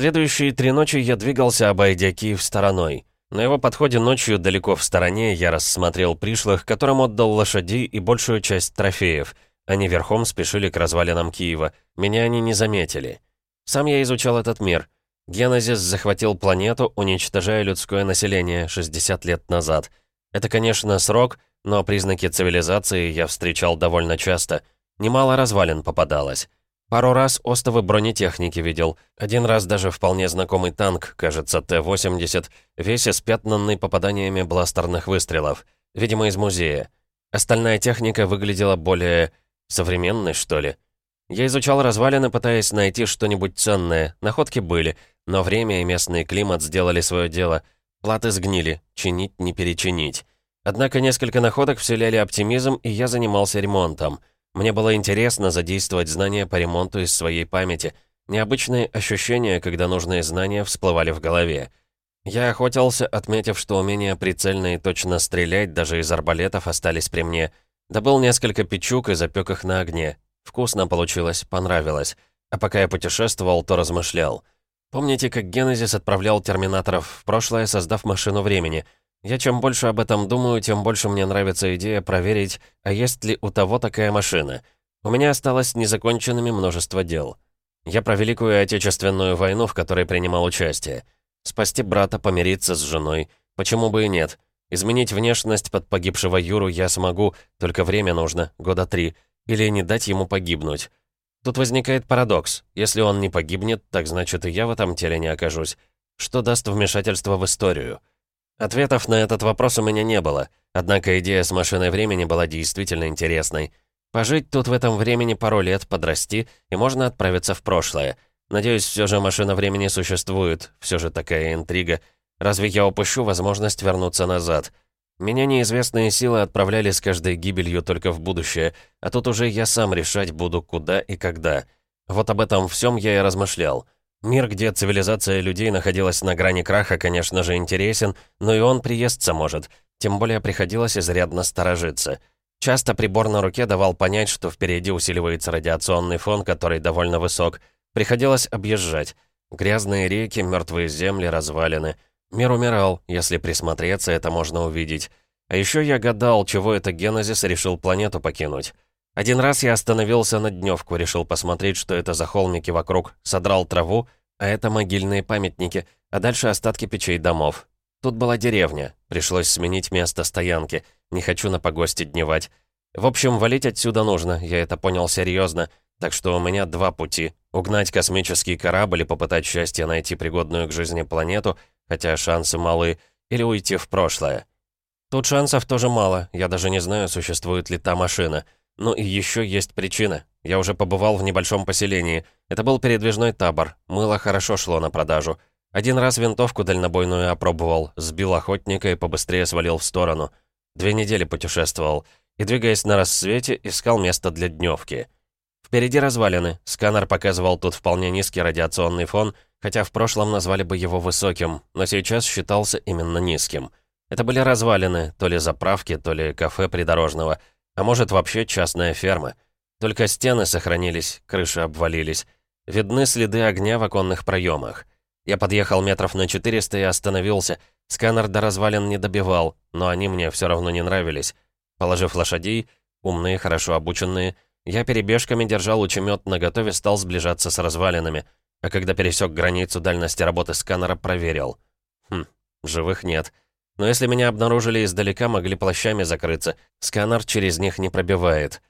Следующие три ночи я двигался, обойдя Киев стороной. На его подходе ночью далеко в стороне я рассмотрел пришлых, которым отдал лошадей и большую часть трофеев. Они верхом спешили к развалинам Киева. Меня они не заметили. Сам я изучал этот мир. Генезис захватил планету, уничтожая людское население 60 лет назад. Это, конечно, срок, но признаки цивилизации я встречал довольно часто. Немало развалин попадалось. Пару раз остовы бронетехники видел. Один раз даже вполне знакомый танк, кажется, Т-80, весь испятнанный попаданиями бластерных выстрелов. Видимо, из музея. Остальная техника выглядела более... современной, что ли. Я изучал развалины, пытаясь найти что-нибудь ценное. Находки были, но время и местный климат сделали свое дело. Платы сгнили, чинить не перечинить. Однако несколько находок вселяли оптимизм, и я занимался ремонтом. Мне было интересно задействовать знания по ремонту из своей памяти. Необычные ощущения, когда нужные знания всплывали в голове. Я охотился, отметив, что умения прицельно и точно стрелять даже из арбалетов остались при мне. Добыл несколько печук и запек их на огне. Вкусно получилось, понравилось. А пока я путешествовал, то размышлял. Помните, как Генезис отправлял терминаторов в прошлое, создав машину времени? Я чем больше об этом думаю, тем больше мне нравится идея проверить, а есть ли у того такая машина. У меня осталось незаконченными множество дел. Я про Великую Отечественную войну, в которой принимал участие. Спасти брата, помириться с женой. Почему бы и нет? Изменить внешность под погибшего Юру я смогу, только время нужно, года три. Или не дать ему погибнуть. Тут возникает парадокс. Если он не погибнет, так значит и я в этом теле не окажусь. Что даст вмешательство в историю? Ответов на этот вопрос у меня не было. Однако идея с машиной времени была действительно интересной. Пожить тут в этом времени пару лет, подрасти, и можно отправиться в прошлое. Надеюсь, все же машина времени существует. Все же такая интрига. Разве я упущу возможность вернуться назад? Меня неизвестные силы отправляли с каждой гибелью только в будущее, а тут уже я сам решать буду, куда и когда. Вот об этом всем я и размышлял. Мир, где цивилизация людей находилась на грани краха, конечно же, интересен, но и он приесться может. Тем более приходилось изрядно сторожиться. Часто прибор на руке давал понять, что впереди усиливается радиационный фон, который довольно высок. Приходилось объезжать. Грязные реки, мертвые земли, развалины — Мир умирал, если присмотреться, это можно увидеть. А еще я гадал, чего это Генезис решил планету покинуть. Один раз я остановился на дневку, решил посмотреть, что это за холмики вокруг, содрал траву, а это могильные памятники, а дальше остатки печей домов. Тут была деревня, пришлось сменить место стоянки, не хочу на погосте дневать. В общем, валить отсюда нужно, я это понял серьезно, так что у меня два пути. Угнать космический корабль и попытать счастье найти пригодную к жизни планету — хотя шансы малы, или уйти в прошлое. Тут шансов тоже мало, я даже не знаю, существует ли та машина. Ну и еще есть причина. Я уже побывал в небольшом поселении. Это был передвижной табор, мыло хорошо шло на продажу. Один раз винтовку дальнобойную опробовал, сбил охотника и побыстрее свалил в сторону. Две недели путешествовал. И, двигаясь на рассвете, искал место для дневки. Впереди развалины. Сканер показывал тут вполне низкий радиационный фон — хотя в прошлом назвали бы его высоким, но сейчас считался именно низким. Это были развалины, то ли заправки, то ли кафе придорожного, а может вообще частная ферма. Только стены сохранились, крыши обвалились. Видны следы огня в оконных проемах. Я подъехал метров на 400 и остановился. Сканер до развалин не добивал, но они мне все равно не нравились. Положив лошадей, умные, хорошо обученные, я перебежками держал лучемет наготове, стал сближаться с развалинами — а когда пересек границу дальности работы сканера, проверил. Хм, живых нет. Но если меня обнаружили издалека, могли плащами закрыться. Сканер через них не пробивает.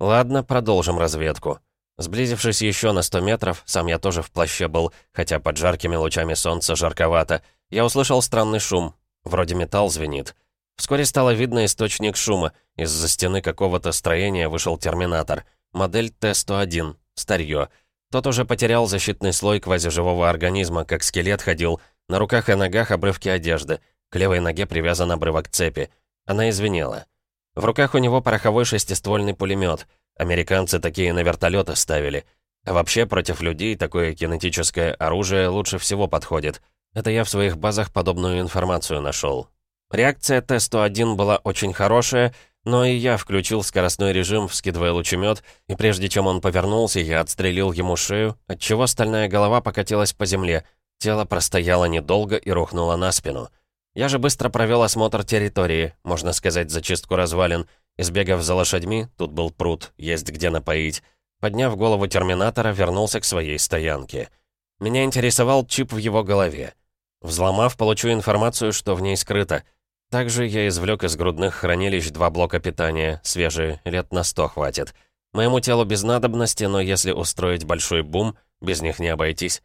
Ладно, продолжим разведку. Сблизившись еще на 100 метров, сам я тоже в плаще был, хотя под жаркими лучами солнца жарковато, я услышал странный шум. Вроде металл звенит. Вскоре стало видно источник шума. Из-за стены какого-то строения вышел терминатор. Модель Т-101. Старье. Тот уже потерял защитный слой квазиживого организма, как скелет ходил. На руках и ногах обрывки одежды. К левой ноге привязан обрывок цепи. Она извинела. В руках у него пороховой шестиствольный пулемет. Американцы такие на вертолеты ставили. А вообще, против людей такое кинетическое оружие лучше всего подходит. Это я в своих базах подобную информацию нашел. Реакция Т-101 была очень хорошая, но и я включил скоростной режим, вскидывая лучемет, и прежде чем он повернулся, я отстрелил ему шею, отчего стальная голова покатилась по земле, Тело простояло недолго и рухнуло на спину. Я же быстро провел осмотр территории, можно сказать, зачистку развалин, избегав за лошадьми, тут был пруд, есть где напоить. Подняв голову терминатора, вернулся к своей стоянке. Меня интересовал чип в его голове. Взломав, получу информацию, что в ней скрыто. Также я извлек из грудных хранилищ два блока питания, свежие, лет на сто хватит. Моему телу без надобности, но если устроить большой бум, без них не обойтись.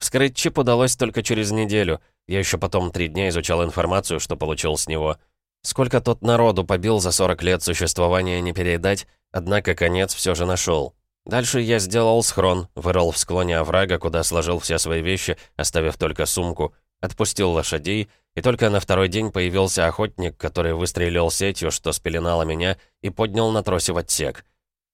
Вскрыть чип удалось только через неделю. Я еще потом три дня изучал информацию, что получил с него. Сколько тот народу побил за 40 лет существования не передать, однако конец все же нашел. Дальше я сделал схрон, вырыл в склоне оврага, куда сложил все свои вещи, оставив только сумку, отпустил лошадей, и только на второй день появился охотник, который выстрелил сетью, что спеленало меня, и поднял на тросе в отсек.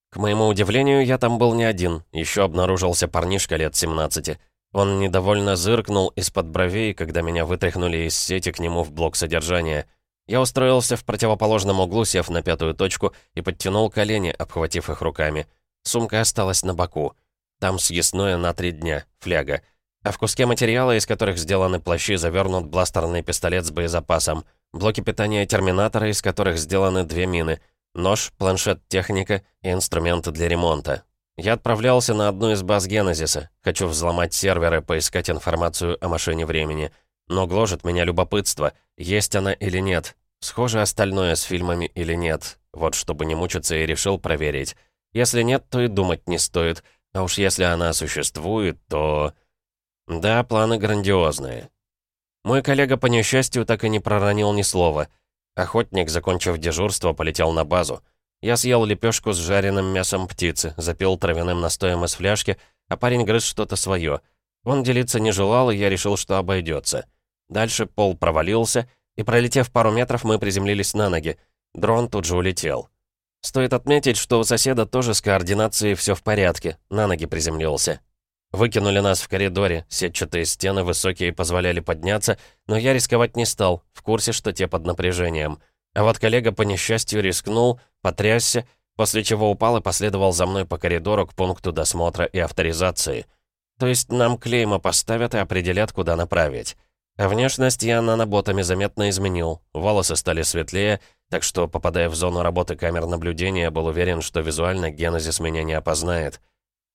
К моему удивлению, я там был не один, еще обнаружился парнишка лет 17. Он недовольно зыркнул из-под бровей, когда меня вытряхнули из сети к нему в блок содержания. Я устроился в противоположном углу, сев на пятую точку, и подтянул колени, обхватив их руками. Сумка осталась на боку. Там съестное на три дня, фляга. А в куске материала, из которых сделаны плащи, завернут бластерный пистолет с боезапасом, блоки питания терминатора, из которых сделаны две мины, нож, планшет техника и инструменты для ремонта. Я отправлялся на одну из баз Генезиса. Хочу взломать серверы, поискать информацию о машине времени. Но гложет меня любопытство, есть она или нет. Схоже остальное с фильмами или нет. Вот чтобы не мучиться, и решил проверить. Если нет, то и думать не стоит. А уж если она существует, то... Да, планы грандиозные. Мой коллега, по несчастью, так и не проронил ни слова. Охотник, закончив дежурство, полетел на базу. Я съел лепешку с жареным мясом птицы, запил травяным настоем из фляжки, а парень грыз что-то свое. Он делиться не желал, и я решил, что обойдется. Дальше пол провалился, и, пролетев пару метров, мы приземлились на ноги. Дрон тут же улетел. Стоит отметить, что у соседа тоже с координацией все в порядке, на ноги приземлился. Выкинули нас в коридоре, сетчатые стены высокие позволяли подняться, но я рисковать не стал, в курсе, что те под напряжением — а вот коллега по несчастью рискнул, потрясся, после чего упал и последовал за мной по коридору к пункту досмотра и авторизации. То есть нам клейма поставят и определят, куда направить. А внешность я наноботами заметно изменил, волосы стали светлее, так что, попадая в зону работы камер наблюдения, был уверен, что визуально Генезис меня не опознает.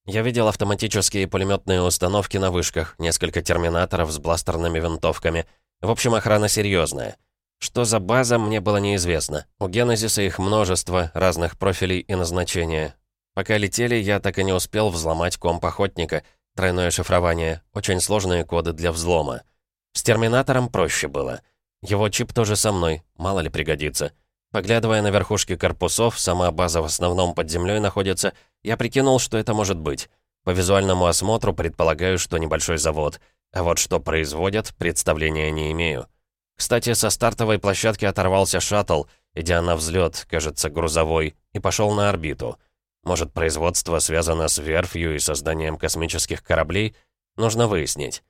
Я видел автоматические пулеметные установки на вышках, несколько терминаторов с бластерными винтовками. В общем, охрана серьезная. Что за база, мне было неизвестно. У Генезиса их множество, разных профилей и назначения. Пока летели, я так и не успел взломать комп охотника. Тройное шифрование, очень сложные коды для взлома. С терминатором проще было. Его чип тоже со мной, мало ли пригодится. Поглядывая на верхушки корпусов, сама база в основном под землей находится, я прикинул, что это может быть. По визуальному осмотру предполагаю, что небольшой завод. А вот что производят, представления не имею. Кстати, со стартовой площадки оторвался шаттл, идя на взлет, кажется, грузовой, и пошел на орбиту. Может, производство связано с верфью и созданием космических кораблей? Нужно выяснить.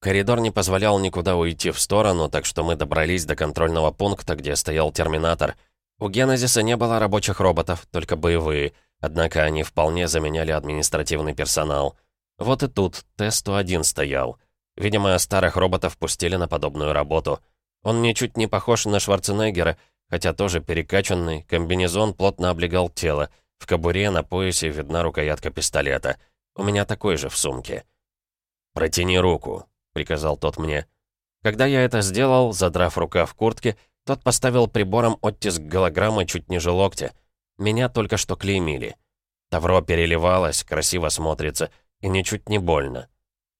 Коридор не позволял никуда уйти в сторону, так что мы добрались до контрольного пункта, где стоял терминатор. У Генезиса не было рабочих роботов, только боевые, однако они вполне заменяли административный персонал. Вот и тут Т-101 стоял. Видимо, старых роботов пустили на подобную работу — он ничуть не похож на Шварценеггера, хотя тоже перекачанный, комбинезон плотно облегал тело. В кобуре на поясе видна рукоятка пистолета. У меня такой же в сумке. «Протяни руку», — приказал тот мне. Когда я это сделал, задрав рука в куртке, тот поставил прибором оттиск голограммы чуть ниже локтя. Меня только что клеймили. Тавро переливалось, красиво смотрится и ничуть не больно.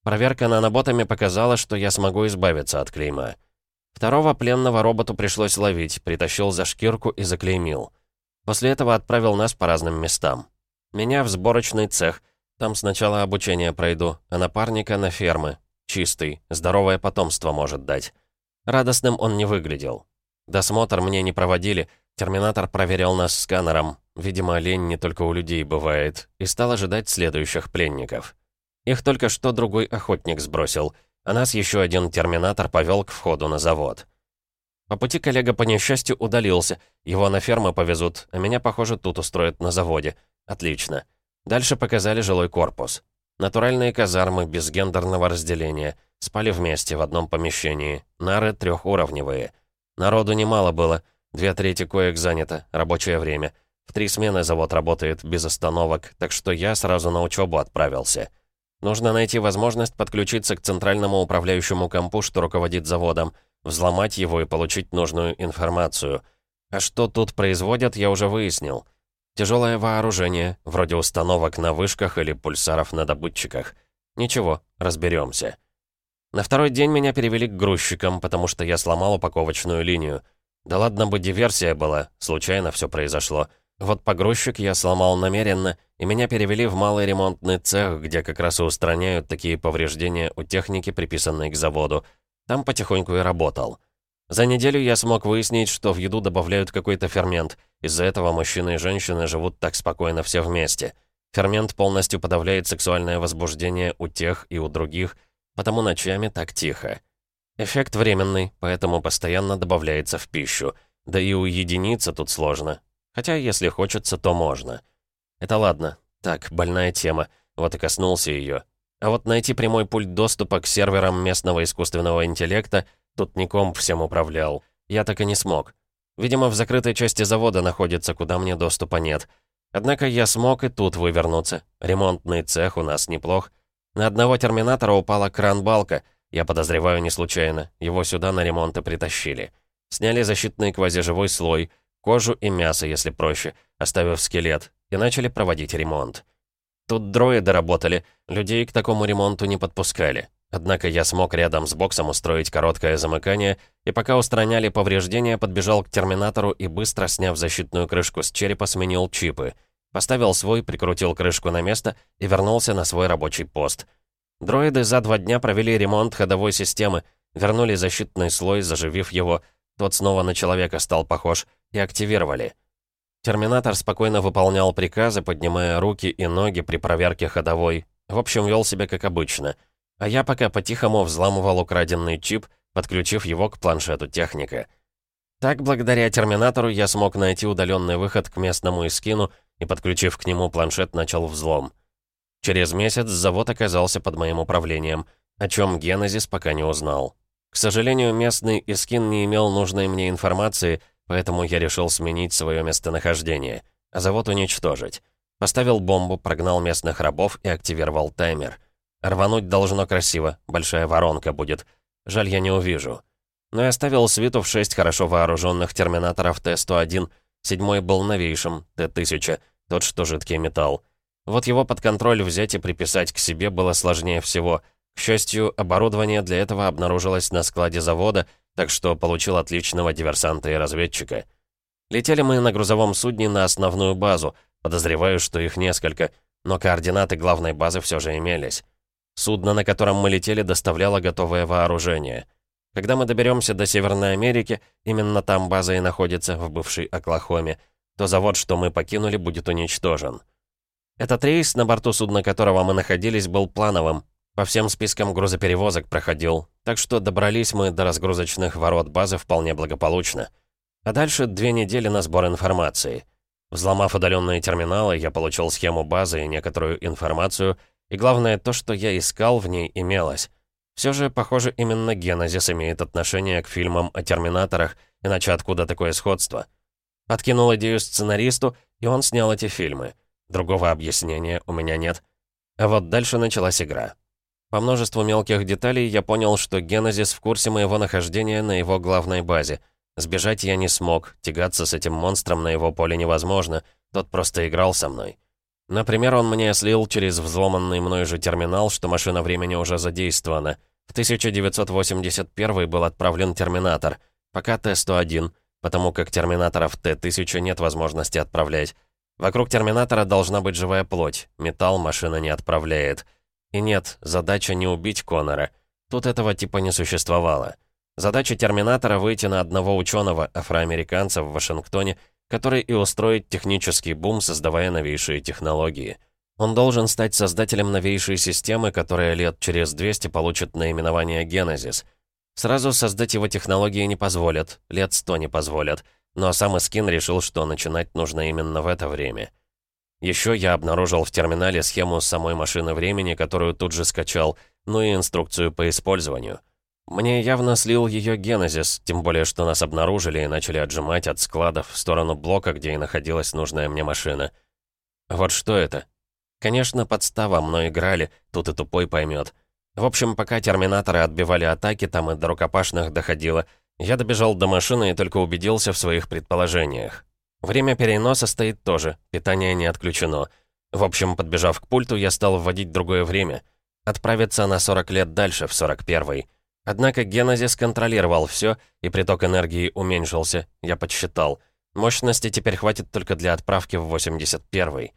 Проверка наноботами показала, что я смогу избавиться от клейма. Второго пленного роботу пришлось ловить, притащил за шкирку и заклеймил. После этого отправил нас по разным местам. Меня в сборочный цех. Там сначала обучение пройду, а напарника на фермы. Чистый, здоровое потомство может дать. Радостным он не выглядел. Досмотр мне не проводили, терминатор проверял нас сканером. Видимо, лень не только у людей бывает. И стал ожидать следующих пленников. Их только что другой охотник сбросил — а нас еще один терминатор повел к входу на завод. По пути коллега по несчастью удалился, его на ферму повезут, а меня, похоже, тут устроят на заводе. Отлично. Дальше показали жилой корпус. Натуральные казармы без гендерного разделения. Спали вместе в одном помещении. Нары трехуровневые. Народу немало было. Две трети коек занято. Рабочее время. В три смены завод работает без остановок, так что я сразу на учебу отправился. Нужно найти возможность подключиться к центральному управляющему компу, что руководит заводом, взломать его и получить нужную информацию. А что тут производят, я уже выяснил. Тяжелое вооружение, вроде установок на вышках или пульсаров на добытчиках. Ничего, разберемся. На второй день меня перевели к грузчикам, потому что я сломал упаковочную линию. Да ладно бы диверсия была, случайно все произошло. Вот погрузчик я сломал намеренно, и меня перевели в малый ремонтный цех, где как раз и устраняют такие повреждения у техники, приписанной к заводу. Там потихоньку и работал. За неделю я смог выяснить, что в еду добавляют какой-то фермент. Из-за этого мужчины и женщины живут так спокойно все вместе. Фермент полностью подавляет сексуальное возбуждение у тех и у других, потому ночами так тихо. Эффект временный, поэтому постоянно добавляется в пищу. Да и уединиться тут сложно. Хотя, если хочется, то можно. Это ладно. Так, больная тема. Вот и коснулся ее. А вот найти прямой пульт доступа к серверам местного искусственного интеллекта Тут не комп всем управлял. Я так и не смог. Видимо, в закрытой части завода находится, куда мне доступа нет. Однако я смог и тут вывернуться. Ремонтный цех у нас неплох. На одного терминатора упала кран-балка. Я подозреваю не случайно. Его сюда на ремонт и притащили. Сняли защитный квазиживой слой, кожу и мясо, если проще, оставив скелет, и начали проводить ремонт. Тут дроиды работали, людей к такому ремонту не подпускали. Однако я смог рядом с боксом устроить короткое замыкание, и пока устраняли повреждения, подбежал к терминатору и быстро, сняв защитную крышку с черепа, сменил чипы. Поставил свой, прикрутил крышку на место и вернулся на свой рабочий пост. Дроиды за два дня провели ремонт ходовой системы, вернули защитный слой, заживив его, тот снова на человека стал похож, и активировали. Терминатор спокойно выполнял приказы, поднимая руки и ноги при проверке ходовой. В общем, вел себя как обычно — а я пока по-тихому взламывал украденный чип, подключив его к планшету техника. Так, благодаря терминатору, я смог найти удаленный выход к местному эскину и, подключив к нему планшет, начал взлом. Через месяц завод оказался под моим управлением, о чем Генезис пока не узнал. К сожалению, местный эскин не имел нужной мне информации, поэтому я решил сменить свое местонахождение, а завод уничтожить. Поставил бомбу, прогнал местных рабов и активировал таймер — Рвануть должно красиво, большая воронка будет. Жаль, я не увижу. Но я оставил свиту в шесть хорошо вооруженных терминаторов Т-101. Седьмой был новейшим, Т-1000, тот, что жидкий металл. Вот его под контроль взять и приписать к себе было сложнее всего. К счастью, оборудование для этого обнаружилось на складе завода, так что получил отличного диверсанта и разведчика. Летели мы на грузовом судне на основную базу. Подозреваю, что их несколько, но координаты главной базы все же имелись. Судно, на котором мы летели, доставляло готовое вооружение. Когда мы доберемся до Северной Америки, именно там база и находится, в бывшей Оклахоме, то завод, что мы покинули, будет уничтожен. Этот рейс, на борту судна которого мы находились, был плановым. По всем спискам грузоперевозок проходил, так что добрались мы до разгрузочных ворот базы вполне благополучно. А дальше две недели на сбор информации. Взломав удаленные терминалы, я получил схему базы и некоторую информацию — и главное, то, что я искал, в ней имелось. Все же, похоже, именно Генезис имеет отношение к фильмам о терминаторах, иначе откуда такое сходство? Подкинул идею сценаристу, и он снял эти фильмы. Другого объяснения у меня нет. А вот дальше началась игра. По множеству мелких деталей я понял, что Генезис в курсе моего нахождения на его главной базе. Сбежать я не смог, тягаться с этим монстром на его поле невозможно, тот просто играл со мной. Например, он мне слил через взломанный мной же терминал, что машина времени уже задействована. В 1981 был отправлен терминатор, пока Т-101, потому как терминаторов Т-1000 нет возможности отправлять. Вокруг терминатора должна быть живая плоть, металл машина не отправляет. И нет, задача не убить Конора. Тут этого типа не существовало. Задача терминатора выйти на одного ученого, афроамериканца в Вашингтоне, который и устроит технический бум, создавая новейшие технологии. Он должен стать создателем новейшей системы, которая лет через 200 получит наименование Genesis. Сразу создать его технологии не позволят, лет 100 не позволят, но сам Искин решил, что начинать нужно именно в это время. Еще я обнаружил в терминале схему самой машины времени, которую тут же скачал, ну и инструкцию по использованию. Мне явно слил ее Генезис, тем более, что нас обнаружили и начали отжимать от складов в сторону блока, где и находилась нужная мне машина. Вот что это? Конечно, подстава, мной играли, тут и тупой поймет. В общем, пока терминаторы отбивали атаки, там и до рукопашных доходило, я добежал до машины и только убедился в своих предположениях. Время переноса стоит тоже, питание не отключено. В общем, подбежав к пульту, я стал вводить другое время. Отправиться на 40 лет дальше, в 41-й. Однако Генезис контролировал все, и приток энергии уменьшился, я подсчитал. Мощности теперь хватит только для отправки в 81-й.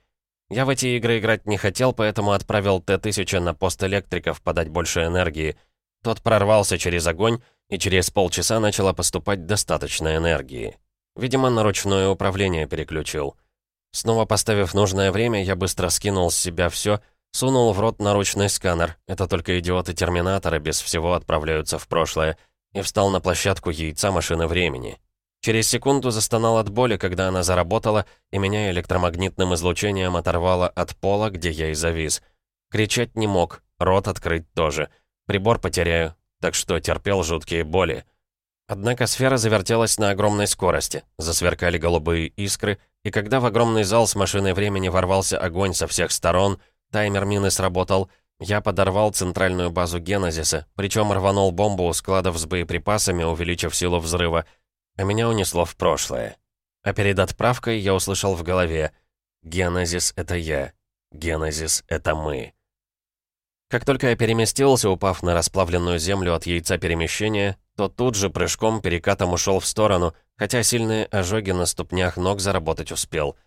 Я в эти игры играть не хотел, поэтому отправил Т-1000 на пост электриков подать больше энергии. Тот прорвался через огонь, и через полчаса начало поступать достаточно энергии. Видимо, на ручное управление переключил. Снова поставив нужное время, я быстро скинул с себя все, сунул в рот наручный сканер, это только идиоты-терминаторы без всего отправляются в прошлое, и встал на площадку яйца машины времени. Через секунду застонал от боли, когда она заработала, и меня электромагнитным излучением оторвало от пола, где я и завис. Кричать не мог, рот открыть тоже. Прибор потеряю, так что терпел жуткие боли. Однако сфера завертелась на огромной скорости, засверкали голубые искры, и когда в огромный зал с машиной времени ворвался огонь со всех сторон, таймер мины сработал, я подорвал центральную базу Генезиса, причем рванул бомбу у складов с боеприпасами, увеличив силу взрыва, а меня унесло в прошлое. А перед отправкой я услышал в голове «Генезис — это я, Генезис — это мы». Как только я переместился, упав на расплавленную землю от яйца перемещения, то тут же прыжком перекатом ушел в сторону, хотя сильные ожоги на ступнях ног заработать успел.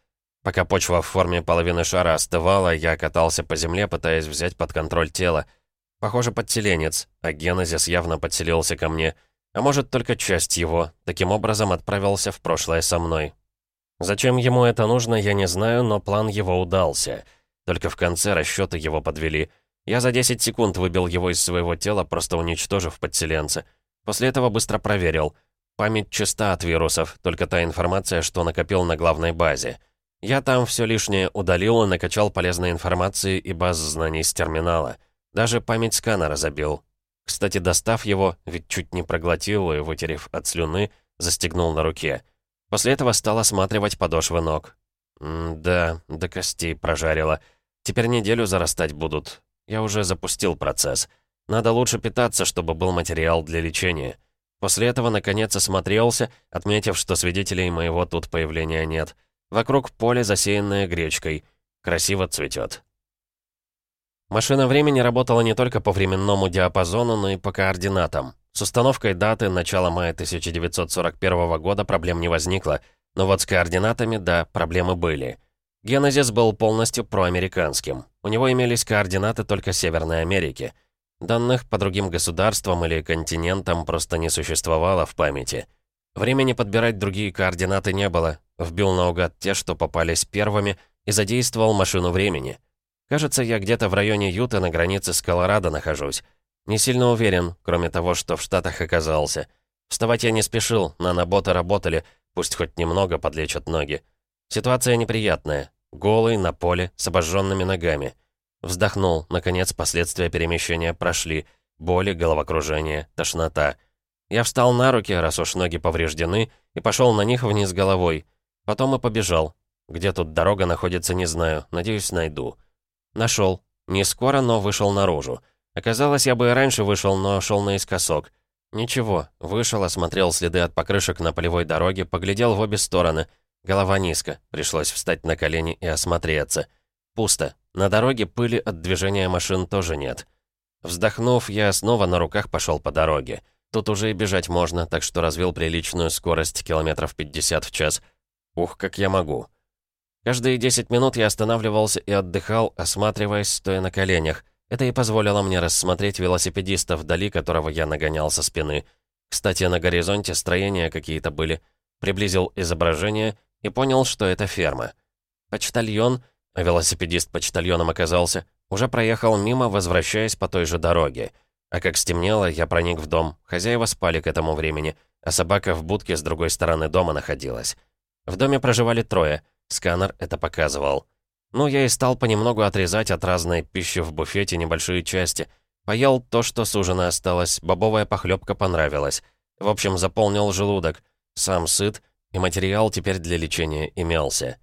Пока почва в форме половины шара остывала, я катался по земле, пытаясь взять под контроль тело. Похоже, подселенец, а Генезис явно подселился ко мне. А может, только часть его, таким образом отправился в прошлое со мной. Зачем ему это нужно, я не знаю, но план его удался. Только в конце расчеты его подвели. Я за 10 секунд выбил его из своего тела, просто уничтожив подселенца. После этого быстро проверил. Память чиста от вирусов, только та информация, что накопил на главной базе. Я там все лишнее удалил и накачал полезной информации и баз знаний с терминала. Даже память сканера забил. Кстати, достав его, ведь чуть не проглотил и, вытерев от слюны, застегнул на руке. После этого стал осматривать подошвы ног. М да, до костей прожарило. Теперь неделю зарастать будут. Я уже запустил процесс. Надо лучше питаться, чтобы был материал для лечения. После этого, наконец, осмотрелся, отметив, что свидетелей моего тут появления нет. Вокруг поле, засеянное гречкой. Красиво цветет. Машина времени работала не только по временному диапазону, но и по координатам. С установкой даты начала мая 1941 года проблем не возникло, но вот с координатами, да, проблемы были. Генезис был полностью проамериканским. У него имелись координаты только Северной Америки — Данных по другим государствам или континентам просто не существовало в памяти. Времени подбирать другие координаты не было. Вбил наугад те, что попались первыми, и задействовал машину времени. Кажется, я где-то в районе Юта на границе с Колорадо нахожусь. Не сильно уверен, кроме того, что в Штатах оказался. Вставать я не спешил, наноботы работали, пусть хоть немного подлечат ноги. Ситуация неприятная. Голый, на поле, с обожженными ногами. Вздохнул. Наконец, последствия перемещения прошли. Боли, головокружение, тошнота. Я встал на руки, раз уж ноги повреждены, и пошел на них вниз головой. Потом и побежал. Где тут дорога находится, не знаю. Надеюсь, найду. Нашел. Не скоро, но вышел наружу. Оказалось, я бы и раньше вышел, но шел наискосок. Ничего, вышел, осмотрел следы от покрышек на полевой дороге, поглядел в обе стороны. Голова низко, пришлось встать на колени и осмотреться. Пусто, на дороге пыли от движения машин тоже нет. Вздохнув, я снова на руках пошел по дороге. Тут уже и бежать можно, так что развил приличную скорость километров 50 в час. Ух, как я могу. Каждые 10 минут я останавливался и отдыхал, осматриваясь, стоя на коленях. Это и позволило мне рассмотреть велосипедиста вдали, которого я нагонял со спины. Кстати, на горизонте строения какие-то были. Приблизил изображение и понял, что это ферма. Почтальон — а велосипедист почтальоном оказался, уже проехал мимо, возвращаясь по той же дороге. А как стемнело, я проник в дом. Хозяева спали к этому времени, а собака в будке с другой стороны дома находилась. В доме проживали трое. Сканер это показывал. Ну, я и стал понемногу отрезать от разной пищи в буфете небольшие части. Поел то, что с ужина осталось, бобовая похлебка понравилась. В общем, заполнил желудок. Сам сыт, и материал теперь для лечения имелся.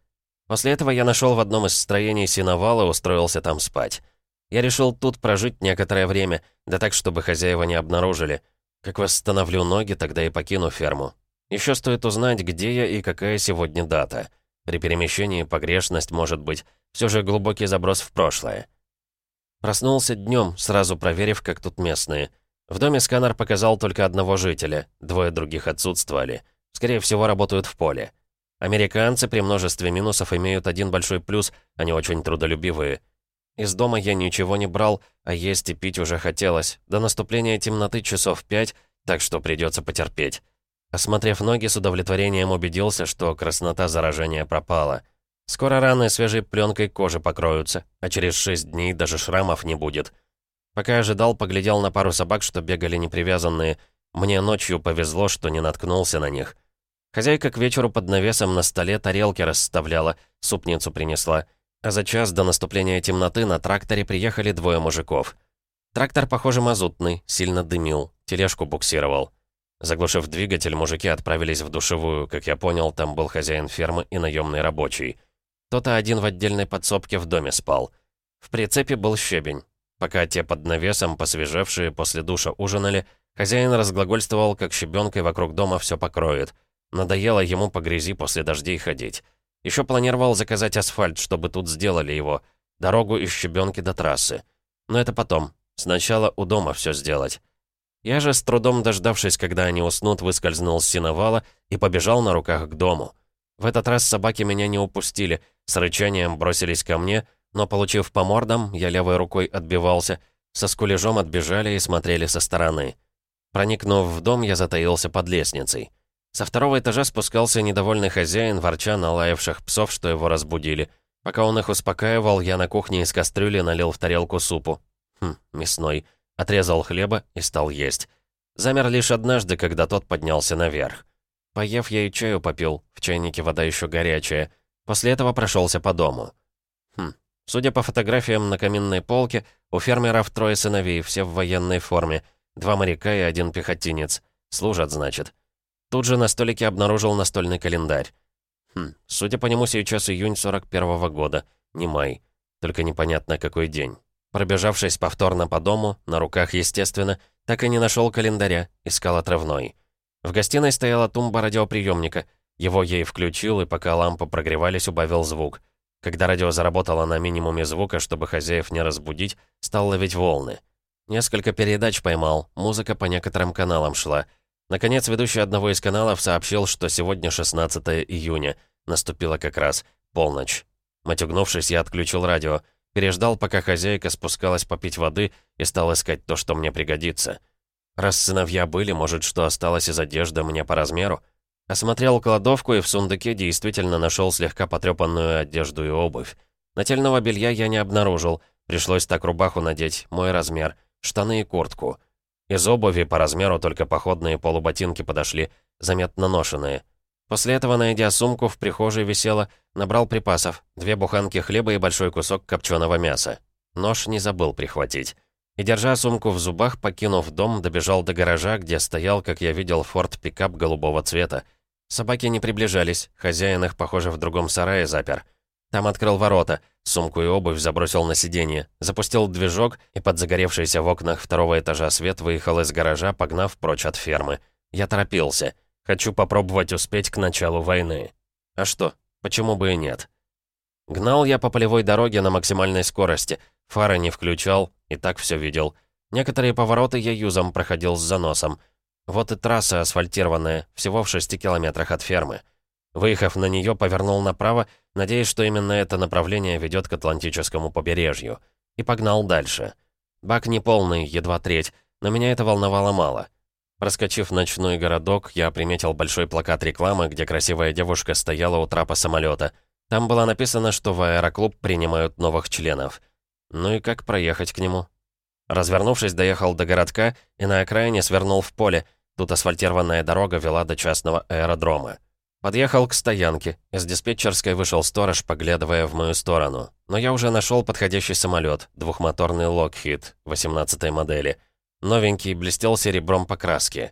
После этого я нашел в одном из строений синовал и устроился там спать. Я решил тут прожить некоторое время, да так, чтобы хозяева не обнаружили. Как восстановлю ноги, тогда и покину ферму. Еще стоит узнать, где я и какая сегодня дата. При перемещении погрешность может быть. Все же глубокий заброс в прошлое. Проснулся днем, сразу проверив, как тут местные. В доме сканер показал только одного жителя, двое других отсутствовали. Скорее всего, работают в поле. Американцы при множестве минусов имеют один большой плюс, они очень трудолюбивые. Из дома я ничего не брал, а есть и пить уже хотелось. До наступления темноты часов пять, так что придется потерпеть. Осмотрев ноги, с удовлетворением убедился, что краснота заражения пропала. Скоро раны свежей пленкой кожи покроются, а через шесть дней даже шрамов не будет. Пока ожидал, поглядел на пару собак, что бегали непривязанные. Мне ночью повезло, что не наткнулся на них. Хозяйка к вечеру под навесом на столе тарелки расставляла, супницу принесла. А за час до наступления темноты на тракторе приехали двое мужиков. Трактор, похоже, мазутный, сильно дымил, тележку буксировал. Заглушив двигатель, мужики отправились в душевую. Как я понял, там был хозяин фермы и наемный рабочий. Кто-то один в отдельной подсобке в доме спал. В прицепе был щебень. Пока те под навесом, посвежевшие после душа, ужинали, хозяин разглагольствовал, как щебенкой вокруг дома все покроет. Надоело ему по грязи после дождей ходить. Еще планировал заказать асфальт, чтобы тут сделали его. Дорогу из щебенки до трассы. Но это потом. Сначала у дома все сделать. Я же, с трудом дождавшись, когда они уснут, выскользнул с синовала и побежал на руках к дому. В этот раз собаки меня не упустили, с рычанием бросились ко мне, но, получив по мордам, я левой рукой отбивался, со скулежом отбежали и смотрели со стороны. Проникнув в дом, я затаился под лестницей. Со второго этажа спускался недовольный хозяин, ворча на лаявших псов, что его разбудили. Пока он их успокаивал, я на кухне из кастрюли налил в тарелку супу. Хм, мясной. Отрезал хлеба и стал есть. Замер лишь однажды, когда тот поднялся наверх. Поев, я и чаю попил, в чайнике вода еще горячая. После этого прошелся по дому. Хм, судя по фотографиям на каминной полке, у фермеров трое сыновей, все в военной форме. Два моряка и один пехотинец. Служат, значит. Тут же на столике обнаружил настольный календарь. Хм, судя по нему, сейчас июнь 41 -го года, не май. Только непонятно, какой день. Пробежавшись повторно по дому, на руках, естественно, так и не нашел календаря, искал отрывной. В гостиной стояла тумба радиоприемника. Его ей включил, и пока лампы прогревались, убавил звук. Когда радио заработало на минимуме звука, чтобы хозяев не разбудить, стал ловить волны. Несколько передач поймал, музыка по некоторым каналам шла. Наконец, ведущий одного из каналов сообщил, что сегодня 16 июня. Наступила как раз полночь. Матюгнувшись, я отключил радио. Переждал, пока хозяйка спускалась попить воды и стал искать то, что мне пригодится. Раз сыновья были, может, что осталось из одежды мне по размеру? Осмотрел кладовку и в сундуке действительно нашел слегка потрепанную одежду и обувь. Нательного белья я не обнаружил. Пришлось так рубаху надеть, мой размер, штаны и куртку. Из обуви по размеру только походные полуботинки подошли, заметно ношенные. После этого, найдя сумку, в прихожей висела, набрал припасов, две буханки хлеба и большой кусок копченого мяса. Нож не забыл прихватить. И, держа сумку в зубах, покинув дом, добежал до гаража, где стоял, как я видел, форт-пикап голубого цвета. Собаки не приближались, хозяин их, похоже, в другом сарае запер. Там открыл ворота, сумку и обувь забросил на сиденье, запустил движок, и под загоревшийся в окнах второго этажа свет выехал из гаража, погнав прочь от фермы. Я торопился. Хочу попробовать успеть к началу войны. А что, почему бы и нет? Гнал я по полевой дороге на максимальной скорости, фары не включал, и так все видел. Некоторые повороты я юзом проходил с заносом. Вот и трасса асфальтированная, всего в 6 километрах от фермы. Выехав на нее, повернул направо, надеясь, что именно это направление ведет к Атлантическому побережью. И погнал дальше. Бак не полный, едва треть, но меня это волновало мало. Проскочив ночной городок, я приметил большой плакат рекламы, где красивая девушка стояла у трапа самолета. Там было написано, что в аэроклуб принимают новых членов. Ну и как проехать к нему? Развернувшись, доехал до городка и на окраине свернул в поле. Тут асфальтированная дорога вела до частного аэродрома. Подъехал к стоянке. Из диспетчерской вышел сторож, поглядывая в мою сторону. Но я уже нашел подходящий самолет, двухмоторный Lockheed, 18-й модели. Новенький, блестел серебром покраски.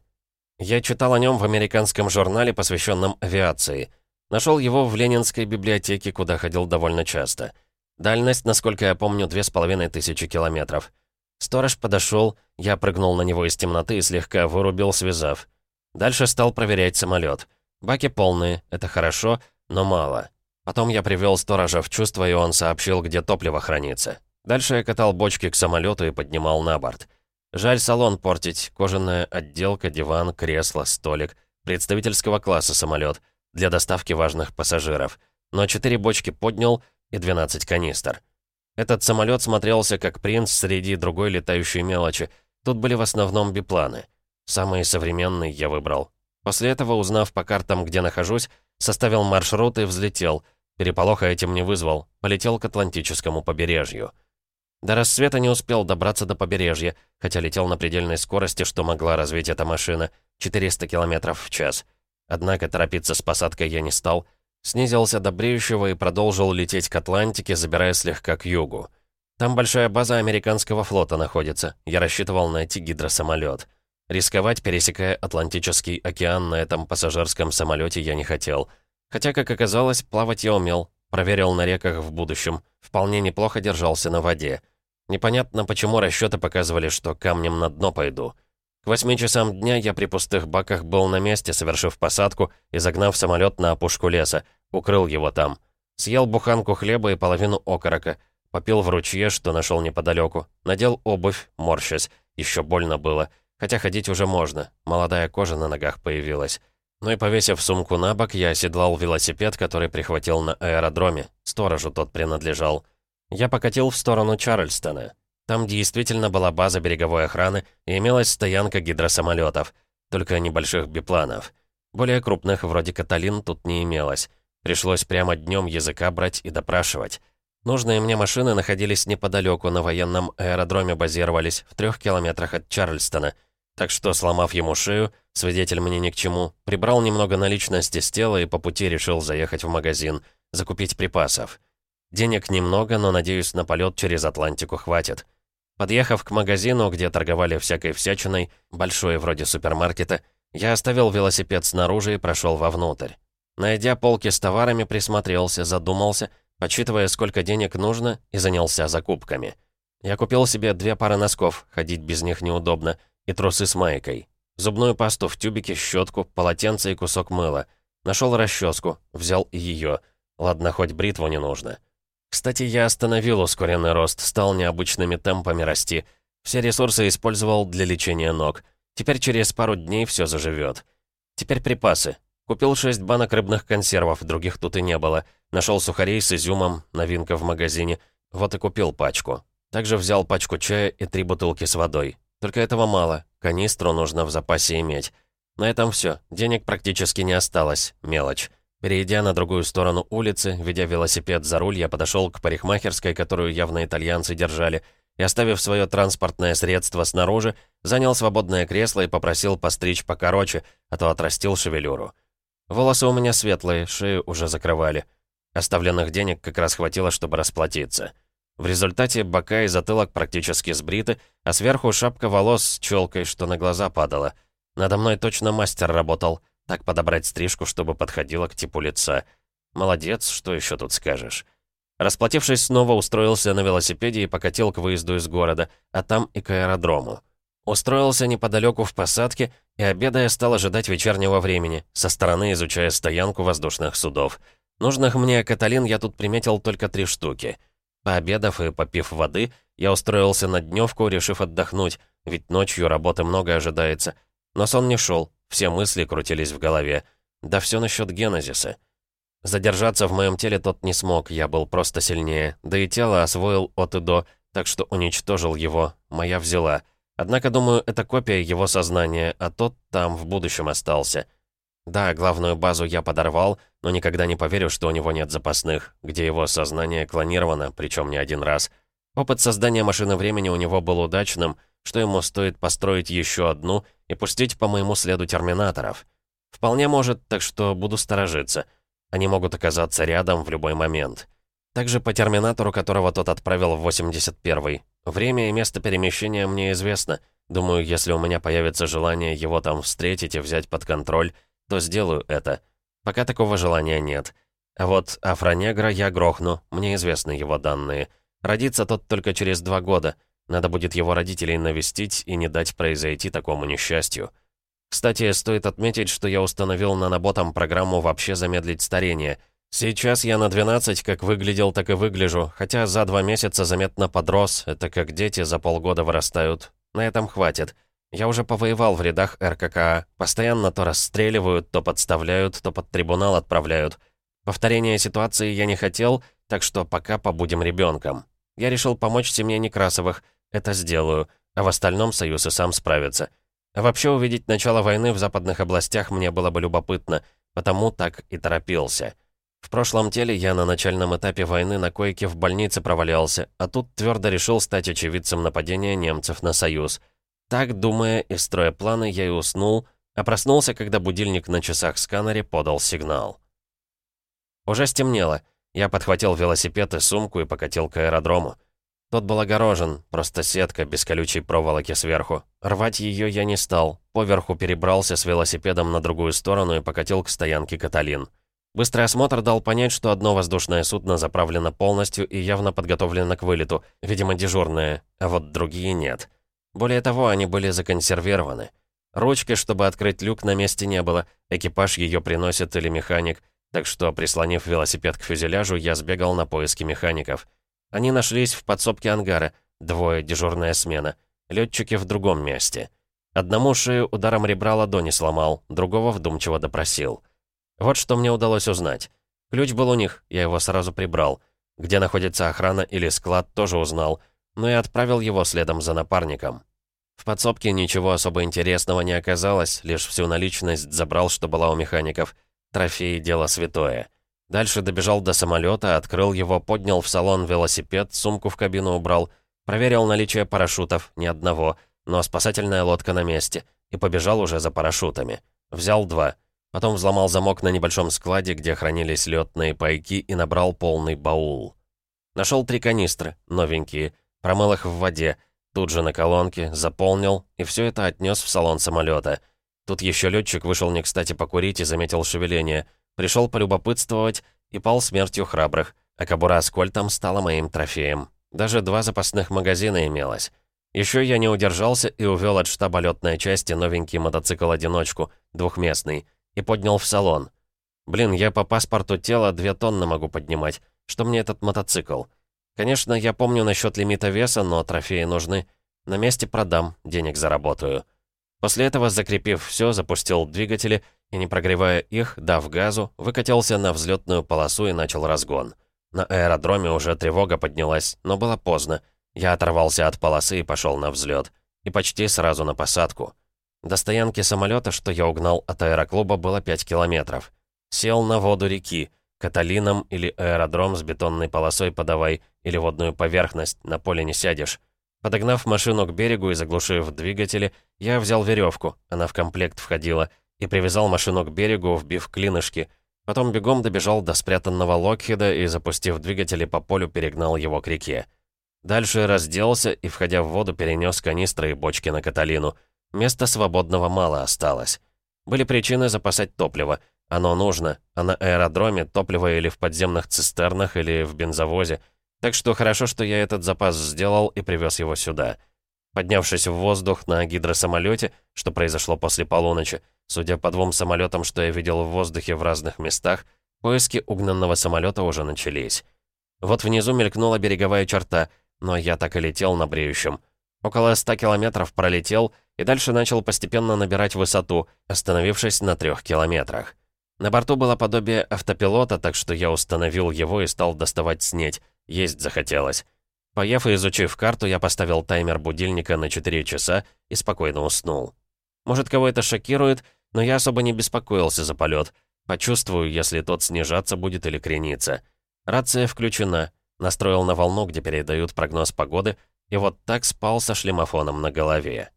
Я читал о нем в американском журнале, посвященном авиации. Нашел его в Ленинской библиотеке, куда ходил довольно часто. Дальность, насколько я помню, две с половиной тысячи километров. Сторож подошел, я прыгнул на него из темноты и слегка вырубил, связав. Дальше стал проверять самолет. Баки полные, это хорошо, но мало. Потом я привел сторожа в чувство, и он сообщил, где топливо хранится. Дальше я катал бочки к самолету и поднимал на борт. Жаль салон портить, кожаная отделка, диван, кресло, столик. Представительского класса самолет для доставки важных пассажиров. Но четыре бочки поднял и 12 канистр. Этот самолет смотрелся как принц среди другой летающей мелочи. Тут были в основном бипланы. Самые современные я выбрал. После этого, узнав по картам, где нахожусь, составил маршрут и взлетел. Переполоха этим не вызвал. Полетел к Атлантическому побережью. До рассвета не успел добраться до побережья, хотя летел на предельной скорости, что могла развить эта машина, 400 км в час. Однако торопиться с посадкой я не стал, снизился до бреющего и продолжил лететь к Атлантике, забирая слегка к югу. Там большая база американского флота находится, я рассчитывал найти гидросамолет. Рисковать, пересекая Атлантический океан на этом пассажирском самолете я не хотел. Хотя, как оказалось, плавать я умел. Проверил на реках в будущем. Вполне неплохо держался на воде. Непонятно, почему расчеты показывали, что камнем на дно пойду. К восьми часам дня я при пустых баках был на месте, совершив посадку и загнав самолет на опушку леса. Укрыл его там. Съел буханку хлеба и половину окорока. Попил в ручье, что нашел неподалеку. Надел обувь, морщась. Еще больно было. Хотя ходить уже можно, молодая кожа на ногах появилась. Ну и повесив сумку на бок, я оседлал велосипед, который прихватил на аэродроме. Сторожу тот принадлежал. Я покатил в сторону Чарльстона. Там действительно была база береговой охраны и имелась стоянка гидросамолетов, только небольших бипланов. Более крупных, вроде «Каталин», тут не имелось. Пришлось прямо днем языка брать и допрашивать. Нужные мне машины находились неподалеку, на военном аэродроме базировались, в трех километрах от Чарльстона — так что, сломав ему шею, свидетель мне ни к чему, прибрал немного наличности с тела и по пути решил заехать в магазин, закупить припасов. Денег немного, но, надеюсь, на полет через Атлантику хватит. Подъехав к магазину, где торговали всякой всячиной, большой вроде супермаркета, я оставил велосипед снаружи и прошел вовнутрь. Найдя полки с товарами, присмотрелся, задумался, подсчитывая, сколько денег нужно, и занялся закупками. Я купил себе две пары носков, ходить без них неудобно, и трусы с майкой. Зубную пасту в тюбике, щетку, полотенце и кусок мыла. Нашел расческу, взял ее. Ладно, хоть бритву не нужно. Кстати, я остановил ускоренный рост, стал необычными темпами расти. Все ресурсы использовал для лечения ног. Теперь через пару дней все заживет. Теперь припасы. Купил шесть банок рыбных консервов, других тут и не было. Нашел сухарей с изюмом, новинка в магазине. Вот и купил пачку. Также взял пачку чая и три бутылки с водой. Только этого мало, канистру нужно в запасе иметь. На этом все, денег практически не осталось, мелочь. Перейдя на другую сторону улицы, ведя велосипед за руль, я подошел к парикмахерской, которую явно итальянцы держали, и, оставив свое транспортное средство снаружи, занял свободное кресло и попросил постричь покороче, а то отрастил шевелюру. Волосы у меня светлые, шею уже закрывали. Оставленных денег как раз хватило, чтобы расплатиться. В результате бока и затылок практически сбриты, а сверху шапка волос с челкой, что на глаза падала. Надо мной точно мастер работал. Так подобрать стрижку, чтобы подходила к типу лица. Молодец, что еще тут скажешь. Расплатившись, снова устроился на велосипеде и покатил к выезду из города, а там и к аэродрому. Устроился неподалеку в посадке и, обедая, стал ожидать вечернего времени, со стороны изучая стоянку воздушных судов. Нужных мне Каталин я тут приметил только три штуки — Пообедав и попив воды, я устроился на дневку, решив отдохнуть, ведь ночью работы много ожидается. Но сон не шел, все мысли крутились в голове. Да все насчет генезиса. Задержаться в моем теле тот не смог, я был просто сильнее. Да и тело освоил от и до, так что уничтожил его, моя взяла. Однако, думаю, это копия его сознания, а тот там в будущем остался. Да, главную базу я подорвал, но никогда не поверю, что у него нет запасных, где его сознание клонировано, причем не один раз. Опыт создания машины времени у него был удачным, что ему стоит построить еще одну и пустить по моему следу терминаторов. Вполне может, так что буду сторожиться. Они могут оказаться рядом в любой момент. Также по терминатору, которого тот отправил в 81-й. Время и место перемещения мне известно. Думаю, если у меня появится желание его там встретить и взять под контроль, то сделаю это. Пока такого желания нет. А вот Афронегра я грохну, мне известны его данные. Родится тот только через два года. Надо будет его родителей навестить и не дать произойти такому несчастью. Кстати, стоит отметить, что я установил на наботам программу «Вообще замедлить старение». Сейчас я на 12 как выглядел, так и выгляжу, хотя за два месяца заметно подрос, это как дети за полгода вырастают. На этом хватит. Я уже повоевал в рядах РККА, постоянно то расстреливают, то подставляют, то под трибунал отправляют. Повторения ситуации я не хотел, так что пока побудем ребенком. Я решил помочь семье Некрасовых, это сделаю, а в остальном Союз и сам справится. А вообще увидеть начало войны в западных областях мне было бы любопытно, потому так и торопился. В прошлом теле я на начальном этапе войны на койке в больнице провалялся, а тут твердо решил стать очевидцем нападения немцев на Союз. Так, думая и строя планы, я и уснул, а проснулся, когда будильник на часах-сканере подал сигнал. Уже стемнело. Я подхватил велосипед и сумку и покатил к аэродрому. Тот был огорожен, просто сетка без колючей проволоки сверху. Рвать ее я не стал. Поверху перебрался с велосипедом на другую сторону и покатил к стоянке Каталин. Быстрый осмотр дал понять, что одно воздушное судно заправлено полностью и явно подготовлено к вылету, видимо, дежурное, а вот другие нет. Более того, они были законсервированы. Ручки, чтобы открыть люк, на месте не было, экипаж ее приносит или механик, так что, прислонив велосипед к фюзеляжу, я сбегал на поиски механиков. Они нашлись в подсобке ангара, двое, дежурная смена, летчики в другом месте. Одному шею ударом ребра ладони сломал, другого вдумчиво допросил. Вот что мне удалось узнать. Ключ был у них, я его сразу прибрал. Где находится охрана или склад, тоже узнал, но и отправил его следом за напарником. В подсобке ничего особо интересного не оказалось, лишь всю наличность забрал, что была у механиков. Трофеи — дело святое. Дальше добежал до самолета, открыл его, поднял в салон велосипед, сумку в кабину убрал, проверил наличие парашютов, ни одного, но спасательная лодка на месте, и побежал уже за парашютами. Взял два — Потом взломал замок на небольшом складе, где хранились летные пайки, и набрал полный баул. Нашел три канистры, новенькие, промыл их в воде, тут же на колонке, заполнил, и все это отнес в салон самолета. Тут еще летчик вышел не кстати покурить и заметил шевеление. Пришел полюбопытствовать и пал смертью храбрых, а кобура с кольтом стала моим трофеем. Даже два запасных магазина имелось. Еще я не удержался и увел от штаба летной части новенький мотоцикл-одиночку, двухместный — и поднял в салон. Блин, я по паспорту тела две тонны могу поднимать. Что мне этот мотоцикл? Конечно, я помню насчет лимита веса, но трофеи нужны. На месте продам, денег заработаю. После этого, закрепив все, запустил двигатели и, не прогревая их, дав газу, выкатился на взлетную полосу и начал разгон. На аэродроме уже тревога поднялась, но было поздно. Я оторвался от полосы и пошел на взлет. И почти сразу на посадку. До стоянки самолета, что я угнал от аэроклуба, было 5 километров. Сел на воду реки. Каталином или аэродром с бетонной полосой подавай, или водную поверхность, на поле не сядешь. Подогнав машину к берегу и заглушив двигатели, я взял веревку, она в комплект входила, и привязал машину к берегу, вбив клинышки. Потом бегом добежал до спрятанного Локхеда и, запустив двигатели по полю, перегнал его к реке. Дальше разделся и, входя в воду, перенес канистры и бочки на Каталину — Места свободного мало осталось. Были причины запасать топливо. Оно нужно, а на аэродроме топливо или в подземных цистернах, или в бензовозе. Так что хорошо, что я этот запас сделал и привез его сюда. Поднявшись в воздух на гидросамолете, что произошло после полуночи, судя по двум самолетам, что я видел в воздухе в разных местах, поиски угнанного самолета уже начались. Вот внизу мелькнула береговая черта, но я так и летел на бреющем. Около 100 километров пролетел и дальше начал постепенно набирать высоту, остановившись на трех километрах. На борту было подобие автопилота, так что я установил его и стал доставать снеть. Есть захотелось. Поев и изучив карту, я поставил таймер будильника на 4 часа и спокойно уснул. Может, кого это шокирует, но я особо не беспокоился за полет. Почувствую, если тот снижаться будет или крениться. Рация включена. Настроил на волну, где передают прогноз погоды, и вот так спал со шлемофоном на голове.